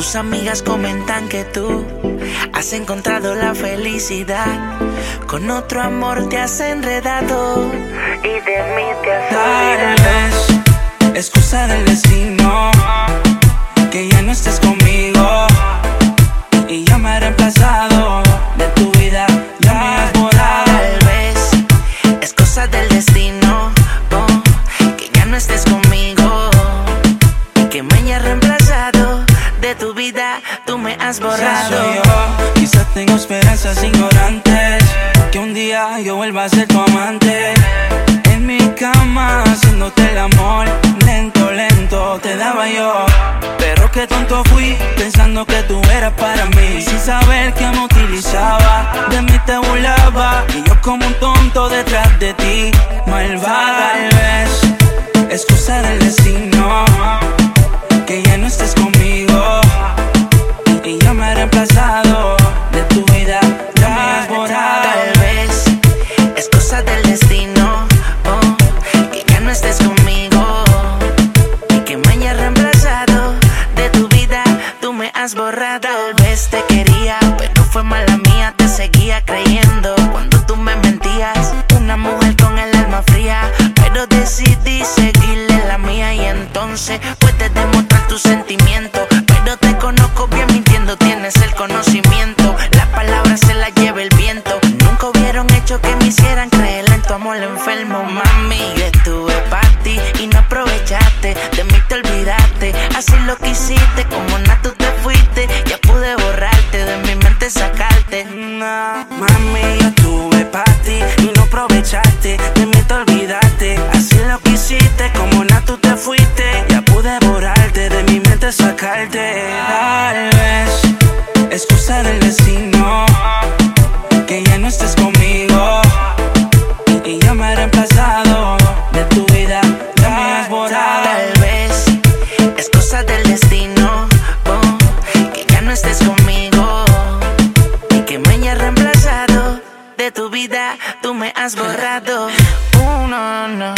Tus amigas comentan que tú has encontrado la felicidad. Con otro amor te has enredado. Y de mí te has Tal vez es cosa del destino que ya no estés conmigo. Y ya me reemplazado tu vida. Tú me has borrado. soy yo, quizás tengo esperanzas ignorantes que un día yo vuelva a ser tu amante. En mi cama haciéndote el amor, lento, lento te daba yo. Pero qué tonto fui pensando que tú eras para mí, sin saber que me utilizaba, de mí te burlaba y yo como un tonto detrás de ti, malvada. Tal vez es del destino has borrado. Tal vez te quería, pero fue mala mía. Te seguía creyendo cuando tú me mentías. Una mujer con el alma fría, pero decidí seguirle la mía y entonces puedes demostrar tu sentimiento. Pero te conozco bien mintiendo, tienes el conocimiento. Sacarte. Mami, yo estuve pa' ti y no aprovechaste, de mí te olvidaste. Así lo que hiciste, como na tú te fuiste. Ya pude borrarte, de mi mente sacarte. Tal vez es cosa del destino que ya no estés conmigo. Y ya me he tu vida. Tú me has borrado. Uno, no,